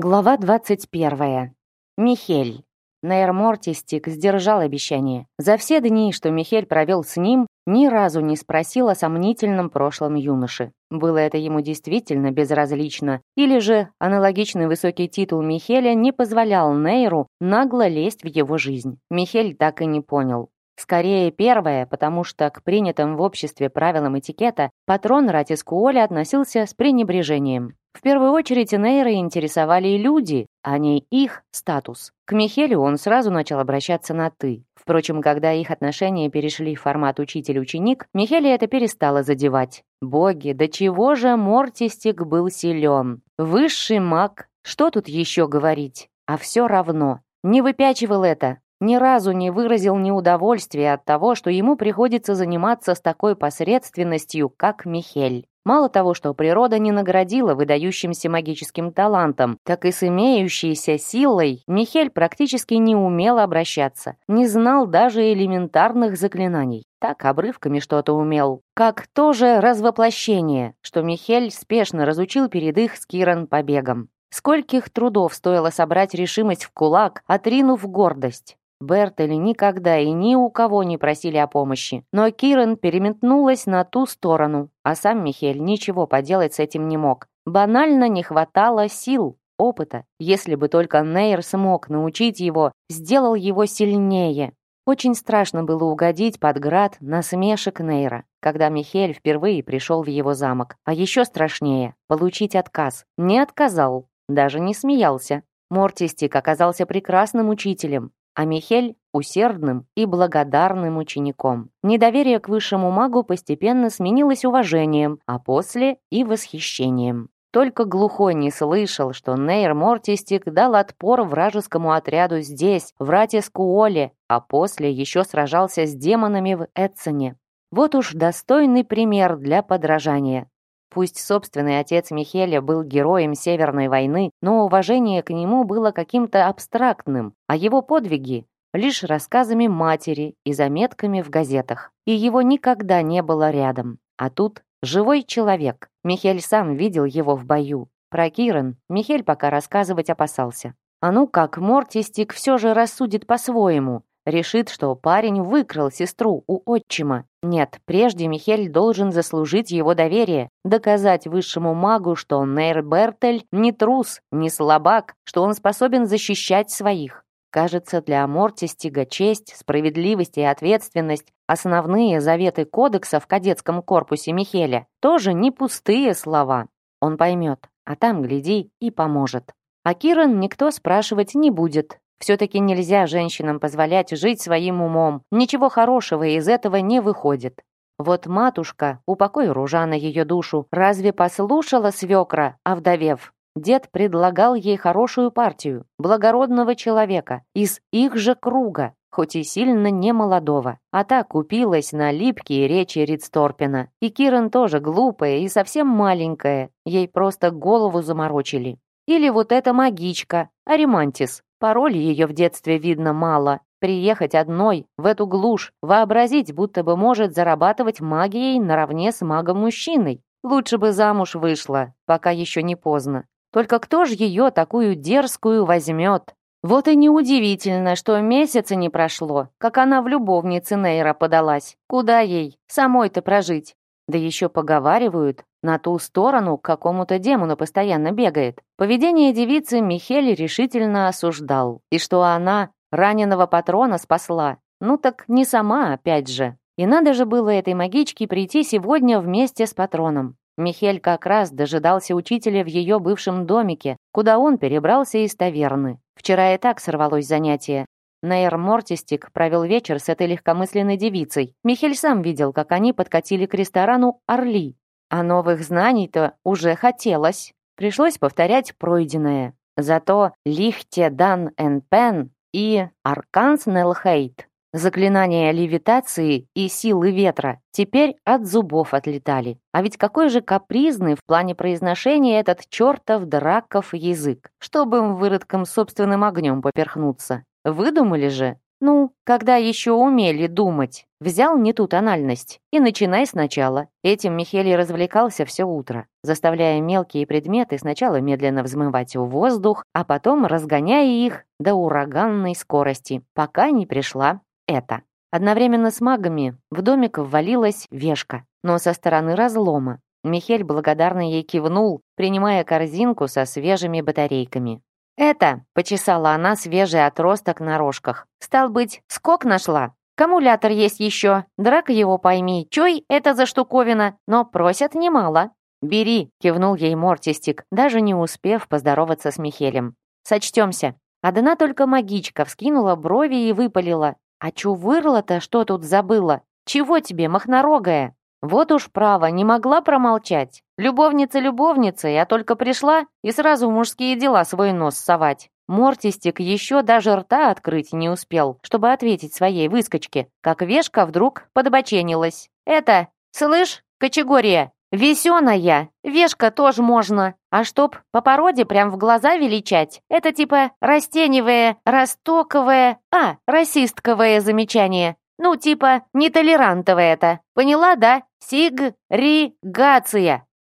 Глава 21. Михель. Нейр Мортистик сдержал обещание. За все дни, что Михель провел с ним, ни разу не спросил о сомнительном прошлом юноши. Было это ему действительно безразлично, или же аналогичный высокий титул Михеля не позволял Нейру нагло лезть в его жизнь. Михель так и не понял. Скорее первое, потому что к принятым в обществе правилам этикета патрон Ратискуоли относился с пренебрежением. В первую очередь Нейра интересовали люди, а не их статус. К Михелю он сразу начал обращаться на «ты». Впрочем, когда их отношения перешли в формат учитель-ученик, Михеля это перестало задевать. Боги, до чего же Мортистик был силен? Высший маг, что тут еще говорить? А все равно. Не выпячивал это, ни разу не выразил неудовольствия от того, что ему приходится заниматься с такой посредственностью, как Михель. Мало того, что природа не наградила выдающимся магическим талантом, так и с имеющейся силой Михель практически не умел обращаться, не знал даже элементарных заклинаний. Так обрывками что-то умел. Как тоже развоплощение, что Михель спешно разучил перед их с Киран побегом. Скольких трудов стоило собрать решимость в кулак, отринув гордость. Бертель никогда и ни у кого не просили о помощи. Но Кирен переметнулась на ту сторону, а сам Михель ничего поделать с этим не мог. Банально не хватало сил, опыта. Если бы только Нейр смог научить его, сделал его сильнее. Очень страшно было угодить под град насмешек Нейра, когда Михель впервые пришел в его замок. А еще страшнее — получить отказ. Не отказал, даже не смеялся. Мортистик оказался прекрасным учителем, а Михель — усердным и благодарным учеником. Недоверие к высшему магу постепенно сменилось уважением, а после и восхищением. Только глухой не слышал, что Нейр Мортистик дал отпор вражескому отряду здесь, в Ратискуоле, а после еще сражался с демонами в Эдсоне. Вот уж достойный пример для подражания. Пусть собственный отец Михеля был героем Северной войны, но уважение к нему было каким-то абстрактным, а его подвиги — лишь рассказами матери и заметками в газетах. И его никогда не было рядом. А тут живой человек. Михель сам видел его в бою. Про Киран Михель пока рассказывать опасался. А ну как, Мортистик все же рассудит по-своему, Решит, что парень выкрал сестру у отчима. Нет, прежде Михель должен заслужить его доверие, доказать высшему магу, что Нейр Бертель не трус, не слабак, что он способен защищать своих. Кажется, для Мортистига честь, справедливость и ответственность – основные заветы кодекса в кадетском корпусе Михеля – тоже не пустые слова. Он поймет, а там, гляди, и поможет. А Киран никто спрашивать не будет, все-таки нельзя женщинам позволять жить своим умом. Ничего хорошего из этого не выходит. Вот матушка, упокой Ружана ее душу, разве послушала свекра, овдовев? Дед предлагал ей хорошую партию, благородного человека, из их же круга, хоть и сильно не молодого. А та купилась на липкие речи Ридсторпена. И Кирен тоже глупая и совсем маленькая, ей просто голову заморочили. Или вот эта магичка, Аримантис, Пароль ее в детстве видно мало. Приехать одной в эту глушь, вообразить, будто бы может зарабатывать магией наравне с магом-мужчиной. Лучше бы замуж вышла, пока еще не поздно. Только кто ж ее такую дерзкую возьмет? Вот и неудивительно, что месяца не прошло, как она в любовнице Нейра подалась. Куда ей? Самой-то прожить. Да еще поговаривают, на ту сторону к какому-то демону постоянно бегает. Поведение девицы Михель решительно осуждал. И что она раненого патрона спасла. Ну так не сама, опять же. И надо же было этой магичке прийти сегодня вместе с патроном. Михель как раз дожидался учителя в ее бывшем домике, куда он перебрался из таверны. Вчера и так сорвалось занятие. Нейр Мортистик провел вечер с этой легкомысленной девицей. Михель сам видел, как они подкатили к ресторану «Орли», а новых знаний-то уже хотелось. Пришлось повторять пройденное. Зато Лихте Дан Эн Пен и Арканс Нелхейт, заклинания левитации и силы ветра, теперь от зубов отлетали. А ведь какой же капризный в плане произношения этот чертов драков язык, чтобы им выродком собственным огнем поперхнуться. Выдумали же? Ну, когда еще умели думать. Взял не ту тональность и начинай сначала. Этим Михелий развлекался все утро, заставляя мелкие предметы сначала медленно взмывать в воздух, а потом разгоняя их до ураганной скорости, пока не пришла эта. Одновременно с магами в домик ввалилась вешка, но со стороны разлома. Михель благодарно ей кивнул, принимая корзинку со свежими батарейками. «Это», — почесала она свежий отросток на рожках. «Стал быть, скок нашла? Аккумулятор есть еще. Драка его пойми. Чой это за штуковина? Но просят немало». «Бери», — кивнул ей Мортистик, даже не успев поздороваться с Михелем. «Сочтемся». Одна только магичка вскинула брови и выпалила. «А чувырла-то что тут забыла? Чего тебе, махнорогая?» Вот уж право, не могла промолчать. Любовница любовница, я только пришла и сразу мужские дела свой нос совать. Мортистик еще даже рта открыть не успел, чтобы ответить своей выскочке, как вешка вдруг подбоченилась. «Это, слышь, категория, весеная, вешка тоже можно, а чтоб по породе прям в глаза величать, это типа растеневое, ростоковое, а, расистковое замечание. Ну, типа, нетолерантовое это. Поняла, да? Сигригация.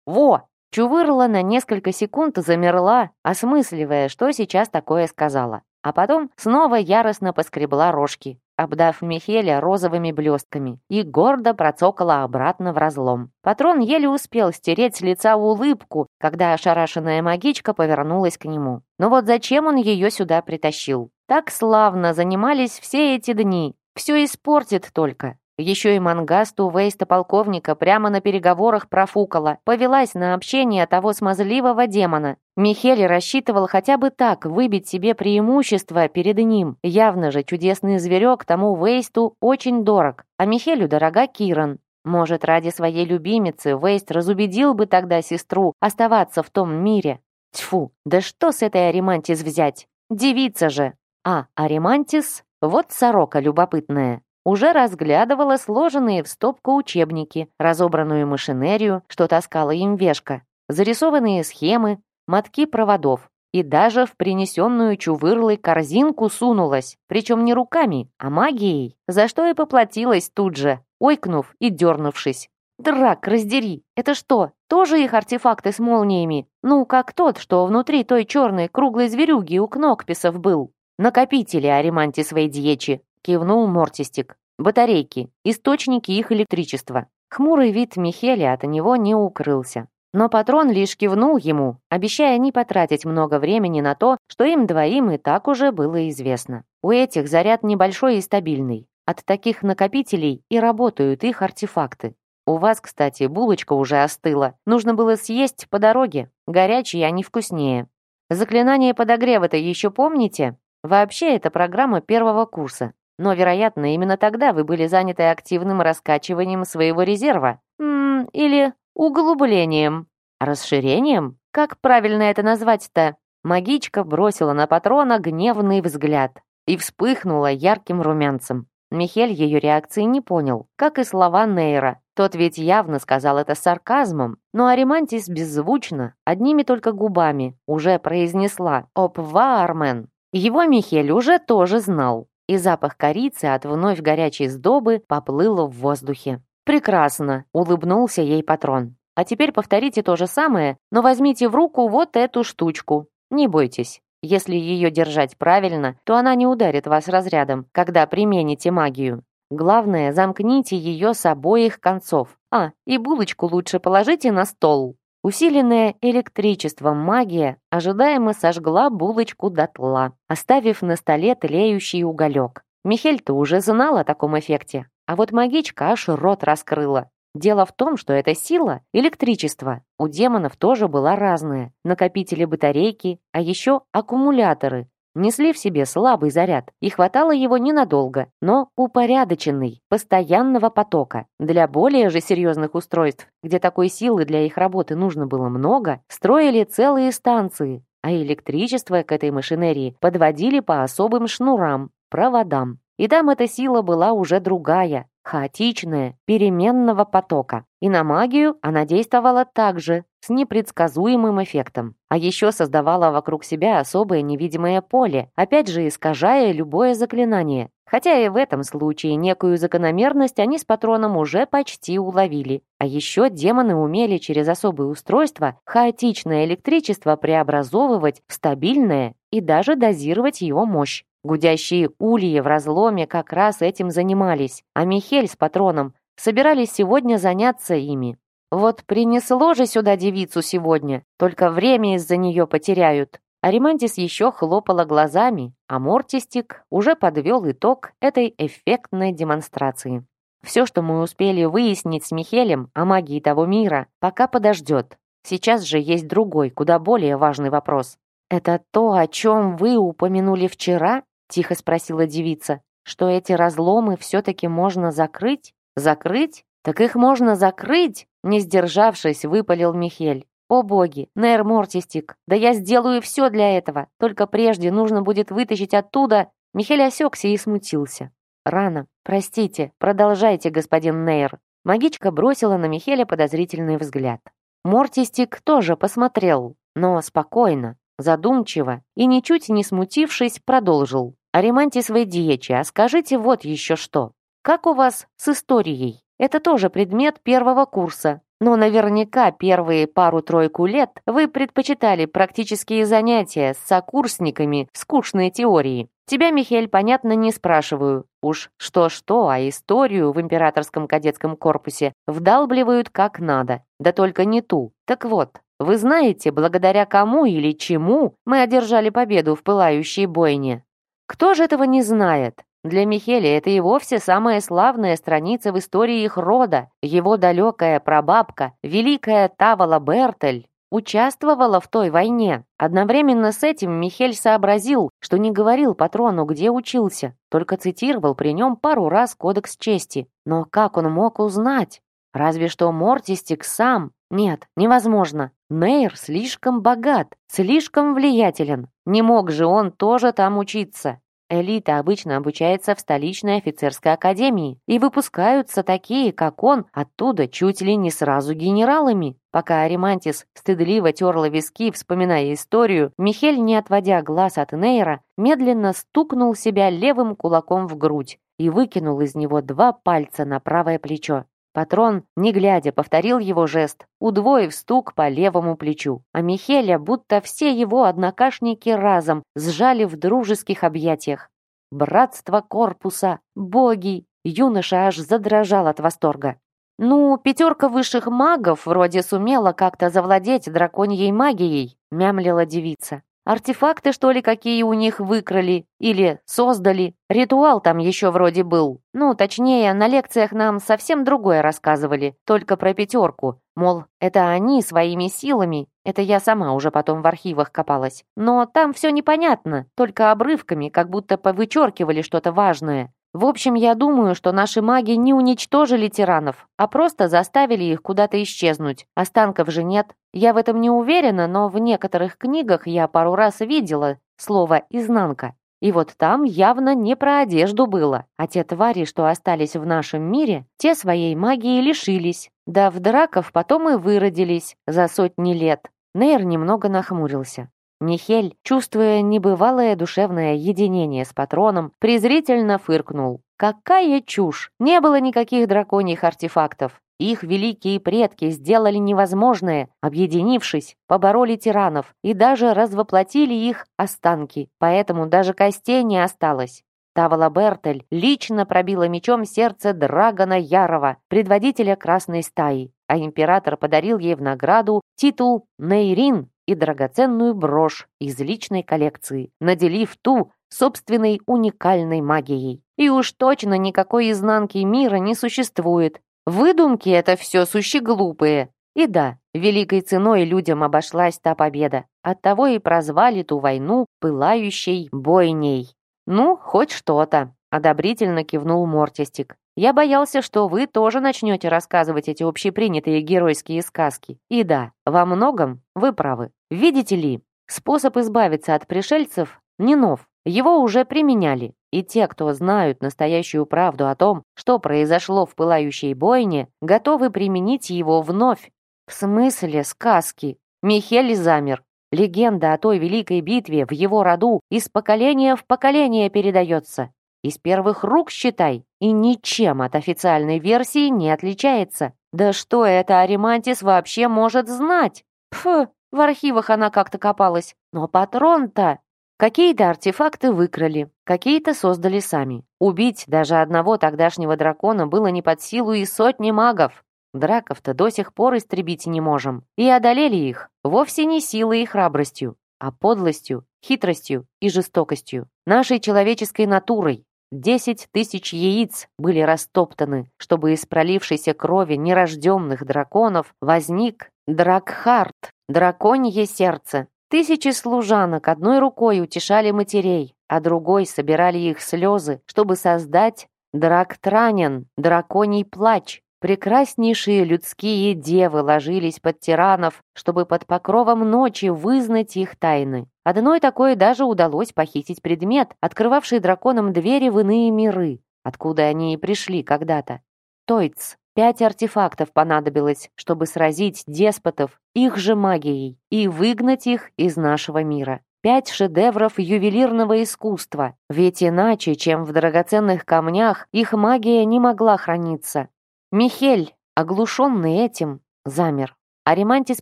Во! Чувырла на несколько секунд замерла, осмысливая, что сейчас такое сказала. А потом снова яростно поскребла рожки, обдав Михеля розовыми блестками, и гордо процокала обратно в разлом. Патрон еле успел стереть с лица улыбку, когда ошарашенная магичка повернулась к нему. Но вот зачем он ее сюда притащил? Так славно занимались все эти дни. Все испортит только. Еще и мангасту Вейста полковника прямо на переговорах профукала, повелась на общение того смазливого демона. Михель рассчитывал хотя бы так выбить себе преимущество перед ним. Явно же чудесный зверек тому Вейсту очень дорог, а Михелю дорога Киран. Может, ради своей любимицы Вейст разубедил бы тогда сестру оставаться в том мире. Тьфу, да что с этой Аримантис взять? Девица же. А Аримантис, вот сорока любопытная уже разглядывала сложенные в стопку учебники, разобранную машинерию, что таскала им вешка, зарисованные схемы, мотки проводов и даже в принесенную чувырлой корзинку сунулась, причем не руками, а магией, за что и поплатилась тут же, ойкнув и дернувшись. «Драк, раздери! Это что, тоже их артефакты с молниями? Ну, как тот, что внутри той черной круглой зверюги у Кнокписов был?» «Накопители Ариманти своей дьечи», — кивнул Мортистик. «Батарейки, источники их электричества». Хмурый вид Михеля от него не укрылся. Но патрон лишь кивнул ему, обещая не потратить много времени на то, что им двоим и так уже было известно. У этих заряд небольшой и стабильный. От таких накопителей и работают их артефакты. У вас, кстати, булочка уже остыла. Нужно было съесть по дороге. Горячие они вкуснее. Заклинание подогрева-то еще помните? Вообще, это программа первого курса. Но, вероятно, именно тогда вы были заняты активным раскачиванием своего резерва. М -м, или углублением. Расширением? Как правильно это назвать-то? Магичка бросила на патрона гневный взгляд и вспыхнула ярким румянцем. Михель ее реакции не понял, как и слова Нейра. Тот ведь явно сказал это сарказмом, но Аримантис беззвучно, одними только губами, уже произнесла «Опва, Армен!» Его Михель уже тоже знал, и запах корицы от вновь горячей сдобы поплыл в воздухе. «Прекрасно!» — улыбнулся ей патрон. «А теперь повторите то же самое, но возьмите в руку вот эту штучку. Не бойтесь. Если ее держать правильно, то она не ударит вас разрядом, когда примените магию. Главное, замкните ее с обоих концов. А, и булочку лучше положите на стол». Усиленная электричеством магия ожидаемо сожгла булочку дотла, оставив на столе тлеющий уголек. Михель-то уже знал о таком эффекте, а вот магичка аж рот раскрыла. Дело в том, что эта сила, электричество, у демонов тоже была разная. Накопители батарейки, а еще аккумуляторы, несли в себе слабый заряд, и хватало его ненадолго, но упорядоченный, постоянного потока. Для более же серьезных устройств, где такой силы для их работы нужно было много, строили целые станции, а электричество к этой машинерии подводили по особым шнурам, проводам. И там эта сила была уже другая, хаотичная, переменного потока. И на магию она действовала также, с непредсказуемым эффектом. А еще создавала вокруг себя особое невидимое поле, опять же искажая любое заклинание. Хотя и в этом случае некую закономерность они с патроном уже почти уловили. А еще демоны умели через особые устройства хаотичное электричество преобразовывать в стабильное и даже дозировать его мощь. Гудящие ульи в разломе как раз этим занимались, а Михель с патроном собирались сегодня заняться ими. Вот принесло же сюда девицу сегодня, только время из-за нее потеряют. Аримантис еще хлопала глазами, а Мортистик уже подвел итог этой эффектной демонстрации. Все, что мы успели выяснить с Михелем о магии того мира, пока подождет. Сейчас же есть другой, куда более важный вопрос. «Это то, о чем вы упомянули вчера?» — тихо спросила девица. «Что эти разломы все-таки можно закрыть?» «Закрыть? Так их можно закрыть!» Не сдержавшись, выпалил Михель. «О боги, Нейр Мортистик, да я сделаю все для этого. Только прежде нужно будет вытащить оттуда...» Михель осекся и смутился. «Рано. Простите. Продолжайте, господин Нейр». Магичка бросила на Михеля подозрительный взгляд. Мортистик тоже посмотрел, но спокойно, задумчиво и, ничуть не смутившись, продолжил. «Аримантис Вейдиечи, а скажите вот еще что. Как у вас с историей? Это тоже предмет первого курса. Но наверняка первые пару-тройку лет вы предпочитали практические занятия с сокурсниками скучной теории. Тебя, Михель, понятно, не спрашиваю. Уж что-что, а историю в императорском кадетском корпусе вдалбливают как надо. Да только не ту. Так вот, вы знаете, благодаря кому или чему мы одержали победу в пылающей бойне? Кто же этого не знает? Для Михеля это и вовсе самая славная страница в истории их рода. Его далекая прабабка, великая Тавала Бертель, участвовала в той войне. Одновременно с этим Михель сообразил, что не говорил патрону, где учился, только цитировал при нем пару раз Кодекс чести. Но как он мог узнать? Разве что Мортистик сам. Нет, невозможно. Нейр слишком богат, слишком влиятелен. Не мог же он тоже там учиться. Элита обычно обучается в столичной офицерской академии, и выпускаются такие, как он, оттуда чуть ли не сразу генералами. Пока Аримантис стыдливо терла виски, вспоминая историю, Михель, не отводя глаз от Нейра, медленно стукнул себя левым кулаком в грудь и выкинул из него два пальца на правое плечо. Патрон, не глядя, повторил его жест, удвоив стук по левому плечу. А Михеля, будто все его однокашники разом, сжали в дружеских объятиях. Братство корпуса, боги! Юноша аж задрожал от восторга. «Ну, пятерка высших магов вроде сумела как-то завладеть драконьей магией», мямлила девица. Артефакты, что ли, какие у них выкрали или создали? Ритуал там еще вроде был. Ну, точнее, на лекциях нам совсем другое рассказывали, только про пятерку. Мол, это они своими силами. Это я сама уже потом в архивах копалась. Но там все непонятно, только обрывками, как будто повычеркивали что-то важное. В общем, я думаю, что наши маги не уничтожили тиранов, а просто заставили их куда-то исчезнуть. Останков же нет. Я в этом не уверена, но в некоторых книгах я пару раз видела слово «изнанка». И вот там явно не про одежду было, а те твари, что остались в нашем мире, те своей магии лишились. Да в драков потом и выродились за сотни лет. Нейр немного нахмурился. Нихель, чувствуя небывалое душевное единение с патроном, презрительно фыркнул. Какая чушь! Не было никаких драконьих артефактов. Их великие предки сделали невозможное, объединившись, побороли тиранов и даже развоплотили их останки, поэтому даже костей не осталось. Тавала Бертель лично пробила мечом сердце Драгона Ярова, предводителя Красной стаи, а император подарил ей в награду титул Нейрин и драгоценную брошь из личной коллекции, наделив ту собственной уникальной магией. И уж точно никакой изнанки мира не существует. Выдумки это все сущи глупые. И да, великой ценой людям обошлась та победа. Оттого и прозвали ту войну пылающей бойней. Ну, хоть что-то, одобрительно кивнул Мортистик. Я боялся, что вы тоже начнете рассказывать эти общепринятые геройские сказки. И да, во многом вы правы. Видите ли, способ избавиться от пришельцев не нов. Его уже применяли. И те, кто знают настоящую правду о том, что произошло в пылающей бойне, готовы применить его вновь. В смысле сказки? Михель замер. Легенда о той великой битве в его роду из поколения в поколение передается. Из первых рук, считай, и ничем от официальной версии не отличается. Да что это Аримантис вообще может знать? Пф, в архивах она как-то копалась. Но патрон-то... Какие-то артефакты выкрали, какие-то создали сами. Убить даже одного тогдашнего дракона было не под силу и сотни магов. Драков-то до сих пор истребить не можем. И одолели их вовсе не силой и храбростью, а подлостью, хитростью и жестокостью. Нашей человеческой натурой. Десять тысяч яиц были растоптаны, чтобы из пролившейся крови нерожденных драконов возник Дракхарт, драконье сердце. Тысячи служанок одной рукой утешали матерей, а другой собирали их слезы, чтобы создать Драктранен, драконий плач. Прекраснейшие людские девы ложились под тиранов, чтобы под покровом ночи вызнать их тайны. Одной такой даже удалось похитить предмет, открывавший драконам двери в иные миры, откуда они и пришли когда-то. Тойц, Пять артефактов понадобилось, чтобы сразить деспотов их же магией и выгнать их из нашего мира. Пять шедевров ювелирного искусства, ведь иначе, чем в драгоценных камнях, их магия не могла храниться. Михель, оглушенный этим, замер. Аримантис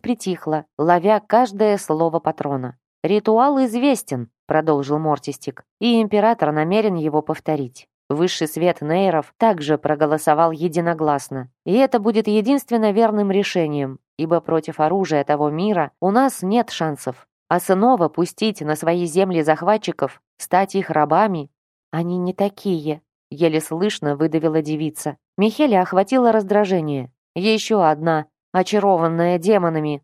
притихла, ловя каждое слово патрона. «Ритуал известен», — продолжил Мортистик, «и император намерен его повторить. Высший свет нейров также проголосовал единогласно. И это будет единственно верным решением, ибо против оружия того мира у нас нет шансов. А снова пустить на свои земли захватчиков, стать их рабами? Они не такие, еле слышно выдавила девица. Михеля охватило раздражение. Еще одна, очарованная демонами.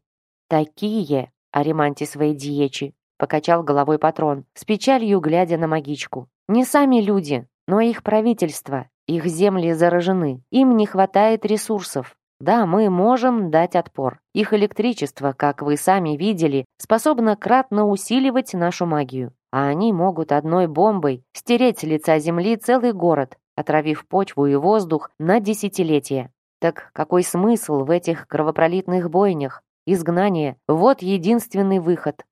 Такие, Ариманти своей диечи, покачал головой патрон, с печалью глядя на магичку. Не сами люди, но их правительство, их земли заражены, им не хватает ресурсов. Да, мы можем дать отпор. Их электричество, как вы сами видели, способно кратно усиливать нашу магию. А они могут одной бомбой стереть с лица земли целый город, отравив почву и воздух на десятилетия. Так какой смысл в этих кровопролитных бойнях? Изгнание — вот единственный выход.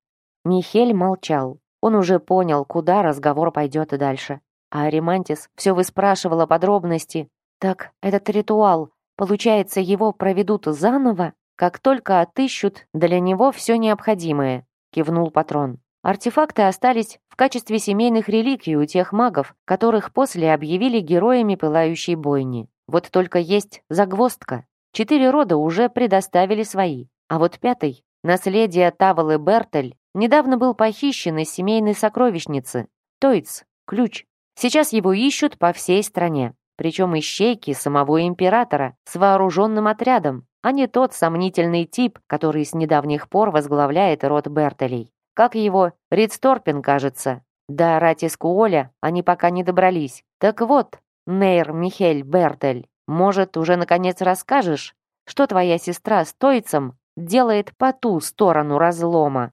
Михель молчал. Он уже понял, куда разговор пойдет дальше. А Аримантис все выспрашивала подробности. Так, этот ритуал, получается, его проведут заново, как только отыщут для него все необходимое, кивнул патрон. Артефакты остались в качестве семейных реликвий у тех магов, которых после объявили героями пылающей бойни. Вот только есть загвоздка. Четыре рода уже предоставили свои. А вот пятый, наследие Тавалы Бертель, недавно был похищен из семейной сокровищницы. Тойц, ключ, Сейчас его ищут по всей стране, причем ищейки самого императора с вооруженным отрядом, а не тот сомнительный тип, который с недавних пор возглавляет род Бертелей. Как его? Ридсторпин, кажется. До Ратискуоля они пока не добрались. Так вот, Нейр Михель Бертель, может, уже наконец расскажешь, что твоя сестра с Тойцем делает по ту сторону разлома?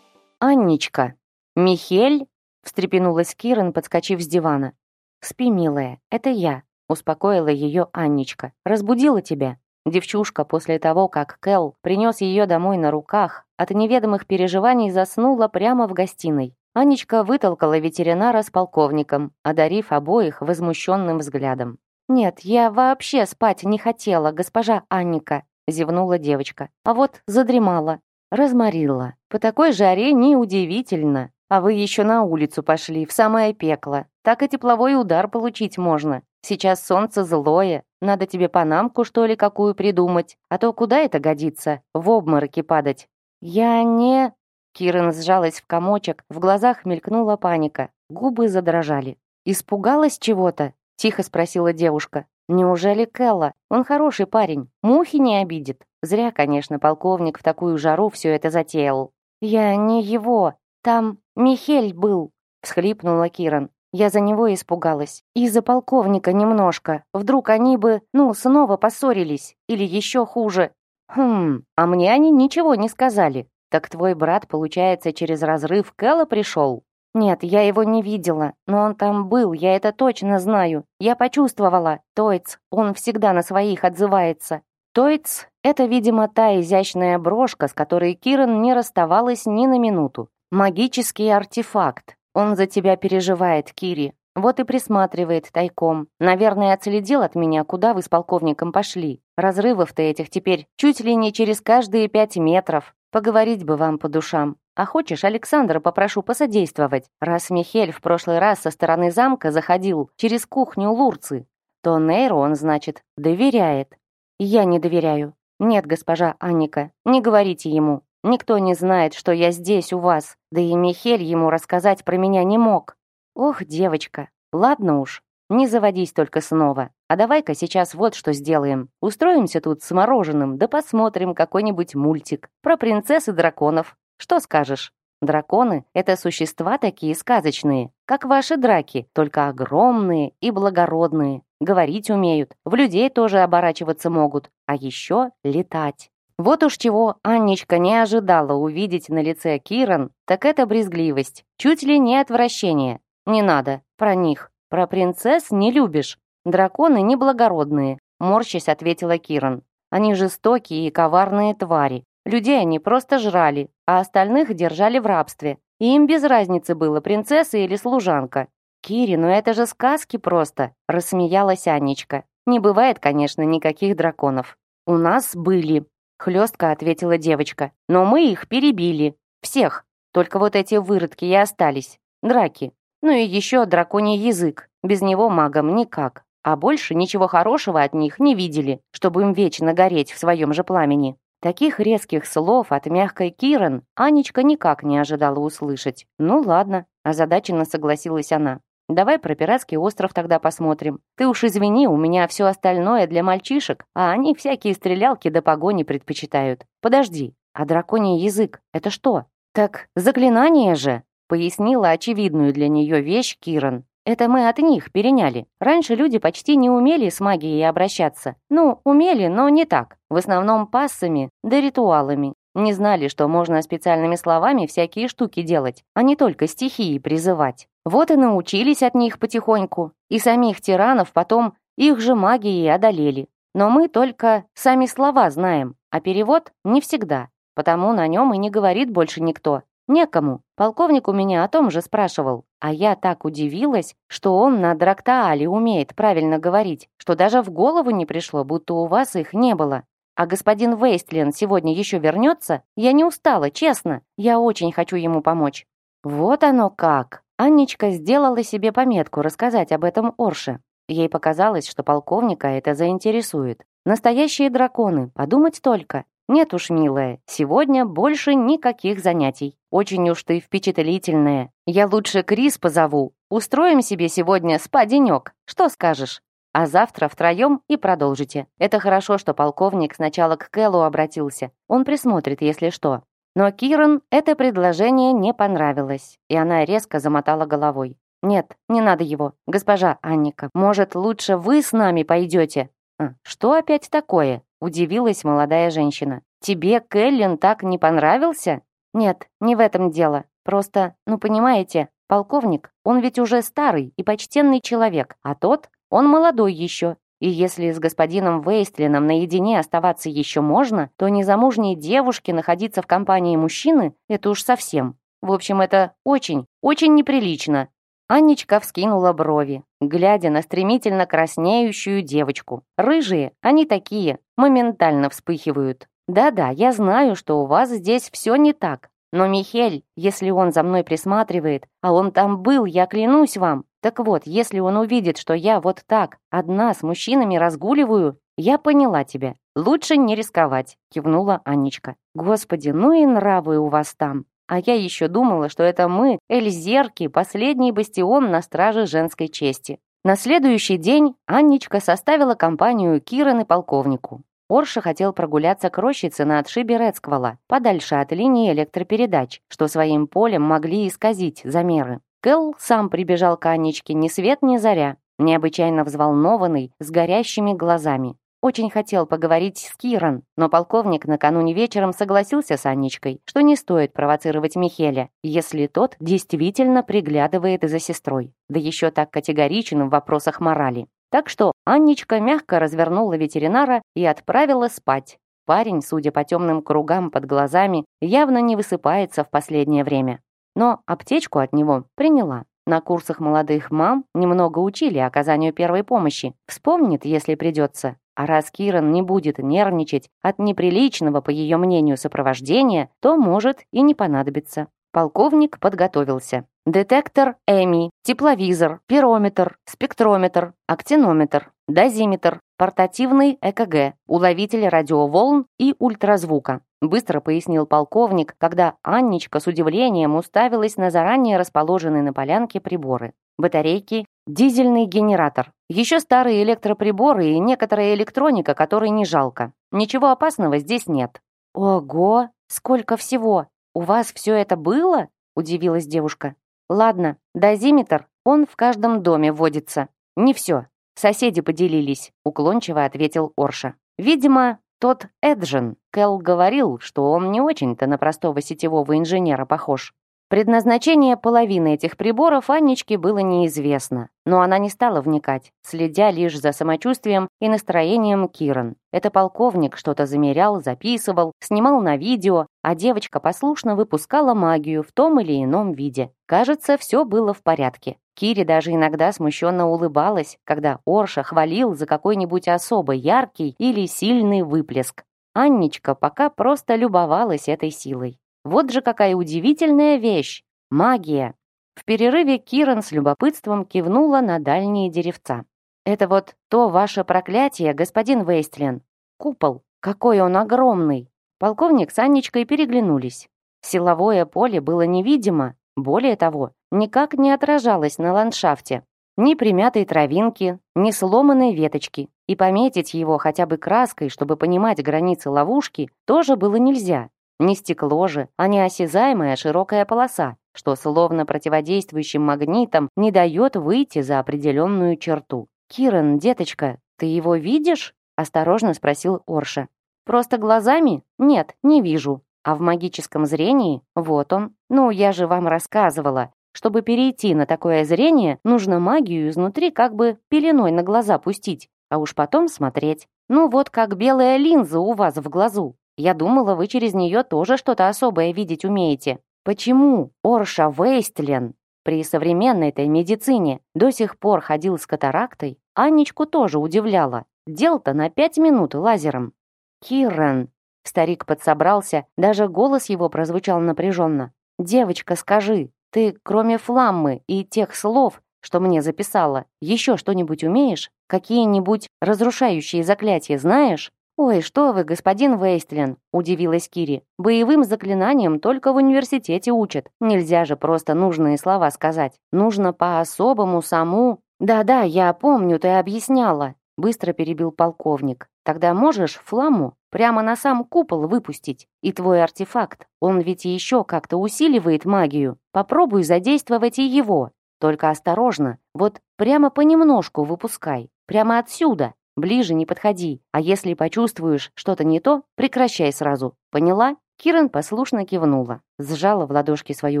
«Анничка!» «Михель?» — встрепенулась Киран, подскочив с дивана. «Спи, милая, это я», — успокоила ее Анничка. «Разбудила тебя?» Девчушка после того, как Кэл принес ее домой на руках, от неведомых переживаний заснула прямо в гостиной. Анечка вытолкала ветеринара с полковником, одарив обоих возмущенным взглядом. «Нет, я вообще спать не хотела, госпожа Анника», — зевнула девочка. «А вот задремала. Разморила. По такой жаре неудивительно. А вы еще на улицу пошли, в самое пекло. Так и тепловой удар получить можно. Сейчас солнце злое. Надо тебе панамку, что ли, какую придумать. А то куда это годится? В обмороки падать. Я не... Кирен сжалась в комочек, в глазах мелькнула паника. Губы задрожали. «Испугалась чего-то?» — тихо спросила девушка. «Неужели Кэлла? Он хороший парень, мухи не обидит». Зря, конечно, полковник в такую жару все это затеял. «Я не его. Там Михель был», — всхлипнула Киран. Я за него испугалась. И за полковника немножко. Вдруг они бы, ну, снова поссорились. Или еще хуже. Хм, а мне они ничего не сказали. Так твой брат, получается, через разрыв Кэлла пришел? Нет, я его не видела, но он там был, я это точно знаю. Я почувствовала. Тойц, он всегда на своих отзывается. Тойц — это, видимо, та изящная брошка, с которой Киран не расставалась ни на минуту. Магический артефакт. Он за тебя переживает, Кири. Вот и присматривает тайком. Наверное, отследил от меня, куда вы с полковником пошли. Разрывов-то этих теперь чуть ли не через каждые пять метров. Поговорить бы вам по душам. А хочешь, Александра попрошу посодействовать, раз Михель в прошлый раз со стороны замка заходил через кухню Лурцы, то Нейру он, значит, доверяет. Я не доверяю. Нет, госпожа Анника, не говорите ему. Никто не знает, что я здесь у вас, да и Михель ему рассказать про меня не мог. Ох, девочка, ладно уж, не заводись только снова. А давай-ка сейчас вот что сделаем. Устроимся тут с мороженым, да посмотрим какой-нибудь мультик про принцесс и драконов. Что скажешь? Драконы — это существа такие сказочные, как ваши драки, только огромные и благородные. Говорить умеют, в людей тоже оборачиваться могут, а еще летать. Вот уж чего Анничка не ожидала увидеть на лице Киран, так это брезгливость, чуть ли не отвращение. Не надо, про них, про принцесс не любишь. «Драконы неблагородные», — морщась ответила Киран. «Они жестокие и коварные твари. Людей они просто жрали, а остальных держали в рабстве. И им без разницы было, принцесса или служанка. «Кири, ну это же сказки просто!» — рассмеялась Анечка. «Не бывает, конечно, никаких драконов». «У нас были», — хлестко ответила девочка. «Но мы их перебили. Всех. Только вот эти выродки и остались. Драки. Ну и еще драконий язык. Без него магам никак а больше ничего хорошего от них не видели, чтобы им вечно гореть в своем же пламени. Таких резких слов от мягкой Киран Анечка никак не ожидала услышать. «Ну ладно», – озадаченно согласилась она. «Давай про пиратский остров тогда посмотрим. Ты уж извини, у меня все остальное для мальчишек, а они всякие стрелялки до погони предпочитают. Подожди, а драконий язык – это что?» «Так заклинание же!» – пояснила очевидную для нее вещь Киран. Это мы от них переняли. Раньше люди почти не умели с магией обращаться. Ну, умели, но не так. В основном пассами да ритуалами. Не знали, что можно специальными словами всякие штуки делать, а не только стихии призывать. Вот и научились от них потихоньку. И самих тиранов потом их же магией одолели. Но мы только сами слова знаем, а перевод не всегда. Потому на нем и не говорит больше никто. Некому. Полковник у меня о том же спрашивал. А я так удивилась, что он на Драктаале умеет правильно говорить, что даже в голову не пришло, будто у вас их не было. А господин Вейстлин сегодня еще вернется? Я не устала, честно. Я очень хочу ему помочь. Вот оно как. Анничка сделала себе пометку рассказать об этом Орше. Ей показалось, что полковника это заинтересует. Настоящие драконы, подумать только. «Нет уж, милая, сегодня больше никаких занятий. Очень уж ты впечатлительная. Я лучше Крис позову. Устроим себе сегодня спа-денек. Что скажешь?» А завтра втроем и продолжите. Это хорошо, что полковник сначала к Кэллу обратился. Он присмотрит, если что. Но Киран это предложение не понравилось, и она резко замотала головой. «Нет, не надо его. Госпожа Анника, может, лучше вы с нами пойдете?» а, «Что опять такое?» Удивилась молодая женщина. «Тебе Кэллин так не понравился?» «Нет, не в этом дело. Просто, ну понимаете, полковник, он ведь уже старый и почтенный человек, а тот, он молодой еще. И если с господином Вейстлином наедине оставаться еще можно, то незамужней девушке находиться в компании мужчины – это уж совсем. В общем, это очень, очень неприлично. Анничка вскинула брови, глядя на стремительно краснеющую девочку. Рыжие, они такие, моментально вспыхивают. Да-да, я знаю, что у вас здесь все не так. Но Михель, если он за мной присматривает, а он там был, я клянусь вам. Так вот, если он увидит, что я вот так, одна с мужчинами разгуливаю, я поняла тебя. Лучше не рисковать, кивнула Анничка. Господи, ну и нравы у вас там. А я еще думала, что это мы, Эльзерки, последний бастион на страже женской чести. На следующий день Анничка составила компанию Киран и полковнику. Орша хотел прогуляться к рощице на отшибе Рецквала, подальше от линии электропередач, что своим полем могли исказить замеры. Кэл сам прибежал к Анничке ни свет ни заря, необычайно взволнованный, с горящими глазами. очень хотел поговорить с Киран, но полковник накануне вечером согласился с Анничкой, что не стоит провоцировать Михеля, если тот действительно приглядывает за сестрой, да еще так категоричен в вопросах морали. Так что Анничка мягко развернула ветеринара и отправила спать. Парень, судя по темным кругам под глазами, явно не высыпается в последнее время. Но аптечку от него приняла. На курсах молодых мам немного учили оказанию первой помощи. Вспомнит, если придется. А раз Киран не будет нервничать от неприличного, по ее мнению, сопровождения, то может и не понадобиться. Полковник подготовился. Детектор ЭМИ, тепловизор, пирометр, спектрометр, актинометр, дозиметр, портативный ЭКГ, уловитель радиоволн и ультразвука. Быстро пояснил полковник, когда Анничка с удивлением уставилась на заранее расположенные на полянке приборы. Батарейки, дизельный генератор, еще старые электроприборы и некоторая электроника, которой не жалко. Ничего опасного здесь нет. «Ого! Сколько всего! У вас все это было?» – удивилась девушка. «Ладно, дозиметр, он в каждом доме водится. Не все. Соседи поделились», – уклончиво ответил Орша. «Видимо, тот Эджин. Кэл говорил, что он не очень-то на простого сетевого инженера похож. Предназначение половины этих приборов Анничке было неизвестно, но она не стала вникать, следя лишь за самочувствием и настроением Киран. Это полковник что-то замерял, записывал, снимал на видео, а девочка послушно выпускала магию в том или ином виде. Кажется, все было в порядке. Кире даже иногда смущенно улыбалась, когда Орша хвалил за какой-нибудь особо яркий или сильный выплеск. Анничка пока просто любовалась этой силой. Вот же какая удивительная вещь! Магия! В перерыве Киран с любопытством кивнула на дальние деревца. «Это вот то ваше проклятие, господин Вейстлин. Купол. Какой он огромный!» Полковник с Анничкой переглянулись. Силовое поле было невидимо, более того, никак не отражалось на ландшафте. Ни примятой травинки, ни сломанной веточки. И пометить его хотя бы краской, чтобы понимать границы ловушки, тоже было нельзя. Не стекло же, а неосязаемая широкая полоса, что словно противодействующим магнитом не дает выйти за определенную черту. «Киран, деточка, ты его видишь?» – осторожно спросил Орша. «Просто глазами? Нет, не вижу. А в магическом зрении? Вот он. Ну, я же вам рассказывала. Чтобы перейти на такое зрение, нужно магию изнутри как бы пеленой на глаза пустить, а уж потом смотреть. Ну вот как белая линза у вас в глазу. Я думала, вы через нее тоже что-то особое видеть умеете. Почему Орша Вейстлен при современной-то медицине до сих пор ходил с катарактой, Анечку тоже удивляло. Дел-то на пять минут лазером. Кирен. Старик подсобрался, даже голос его прозвучал напряженно. «Девочка, скажи, ты, кроме фламмы и тех слов, что мне записала, еще что-нибудь умеешь? Какие-нибудь разрушающие заклятия знаешь?» «Ой, что вы, господин Вейстлин!» – удивилась Кири. «Боевым заклинаниям только в университете учат. Нельзя же просто нужные слова сказать. Нужно по-особому саму...» «Да-да, я помню, ты объясняла», – быстро перебил полковник. «Тогда можешь фламу прямо на сам купол выпустить. И твой артефакт, он ведь еще как-то усиливает магию. Попробуй задействовать и его. Только осторожно, вот прямо понемножку выпускай. Прямо отсюда, Ближе не подходи, а если почувствуешь что-то не то, прекращай сразу. Поняла?» Киран послушно кивнула, сжала в ладошки свое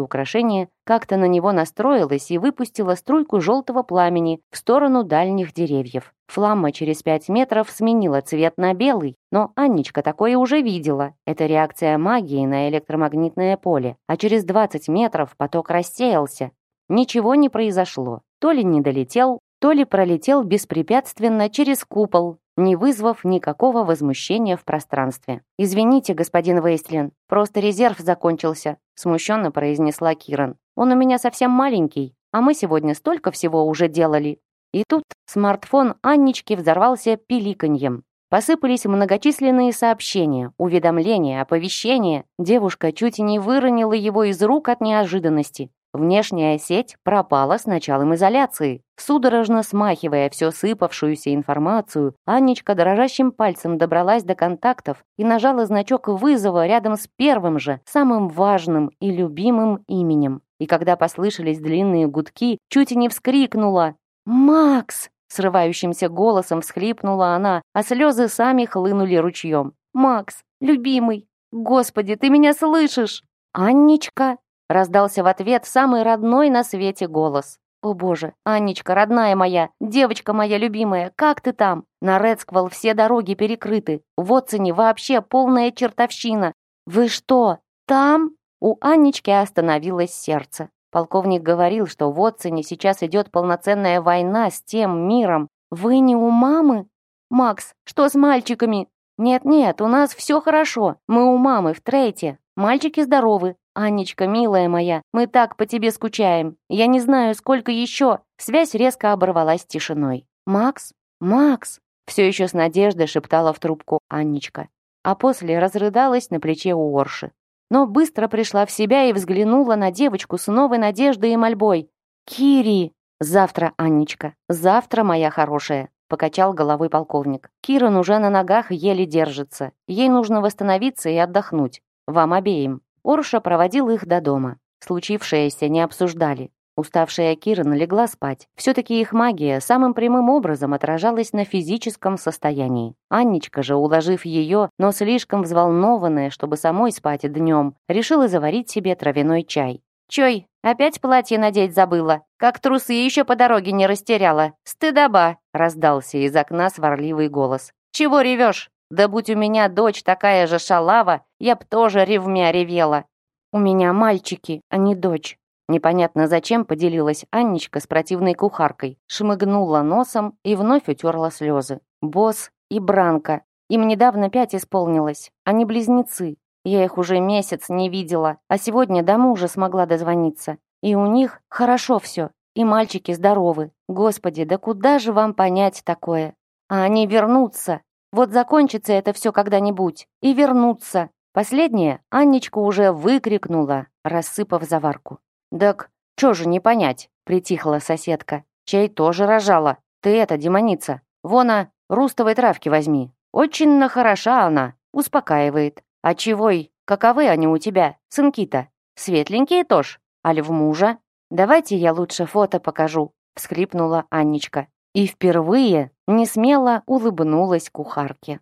украшение, как-то на него настроилась и выпустила струйку желтого пламени в сторону дальних деревьев. Фламма через пять метров сменила цвет на белый, но Анничка такое уже видела. Это реакция магии на электромагнитное поле. А через 20 метров поток рассеялся. Ничего не произошло. То ли не долетел, то ли пролетел беспрепятственно через купол, не вызвав никакого возмущения в пространстве. «Извините, господин Вейстлин, просто резерв закончился», смущенно произнесла Киран. «Он у меня совсем маленький, а мы сегодня столько всего уже делали». И тут смартфон Аннички взорвался пиликаньем. Посыпались многочисленные сообщения, уведомления, оповещения. Девушка чуть не выронила его из рук от неожиданности. Внешняя сеть пропала с началом изоляции. Судорожно смахивая все сыпавшуюся информацию, Анечка дрожащим пальцем добралась до контактов и нажала значок вызова рядом с первым же, самым важным и любимым именем. И когда послышались длинные гудки, чуть не вскрикнула «Макс!» Срывающимся голосом всхлипнула она, а слезы сами хлынули ручьем. «Макс, любимый, господи, ты меня слышишь?» «Анничка!» — раздался в ответ самый родной на свете голос. «О боже, Анничка, родная моя, девочка моя любимая, как ты там? На Редсквал все дороги перекрыты, в Отцене вообще полная чертовщина. Вы что, там?» У Аннички остановилось сердце. Полковник говорил, что в Отцене сейчас идет полноценная война с тем миром. Вы не у мамы? Макс, что с мальчиками? Нет-нет, у нас все хорошо. Мы у мамы в Трейте. Мальчики здоровы. Анечка, милая моя, мы так по тебе скучаем. Я не знаю, сколько еще. Связь резко оборвалась тишиной. Макс? Макс? Все еще с надеждой шептала в трубку Анечка. А после разрыдалась на плече у Орши но быстро пришла в себя и взглянула на девочку с новой надеждой и мольбой. «Кири!» «Завтра, Анничка, завтра, моя хорошая!» покачал головой полковник. «Киран уже на ногах еле держится. Ей нужно восстановиться и отдохнуть. Вам обеим». Орша проводил их до дома. Случившееся не обсуждали. Уставшая Киран легла спать. Все-таки их магия самым прямым образом отражалась на физическом состоянии. Анничка же, уложив ее, но слишком взволнованная, чтобы самой спать днем, решила заварить себе травяной чай. «Чой, опять платье надеть забыла? Как трусы еще по дороге не растеряла? Стыдоба!» раздался из окна сварливый голос. «Чего ревешь? Да будь у меня дочь такая же шалава, я б тоже ревмя ревела». «У меня мальчики, а не дочь», Непонятно зачем поделилась Анничка с противной кухаркой, шмыгнула носом и вновь утерла слезы. Босс и Бранка. Им недавно пять исполнилось. Они близнецы. Я их уже месяц не видела, а сегодня до мужа смогла дозвониться. И у них хорошо все. И мальчики здоровы. Господи, да куда же вам понять такое? А они вернутся. Вот закончится это все когда-нибудь. И вернутся. Последнее Анничка уже выкрикнула, рассыпав заварку. «Так, чё же не понять?» — притихла соседка. «Чай тоже рожала. Ты это, демоница. Вон, а, рустовой травки возьми. Очень хороша она, успокаивает. А чегой, каковы они у тебя, сынки-то? Светленькие тоже? Аль в мужа? Давайте я лучше фото покажу», — всхлипнула Анничка. И впервые несмело улыбнулась кухарке.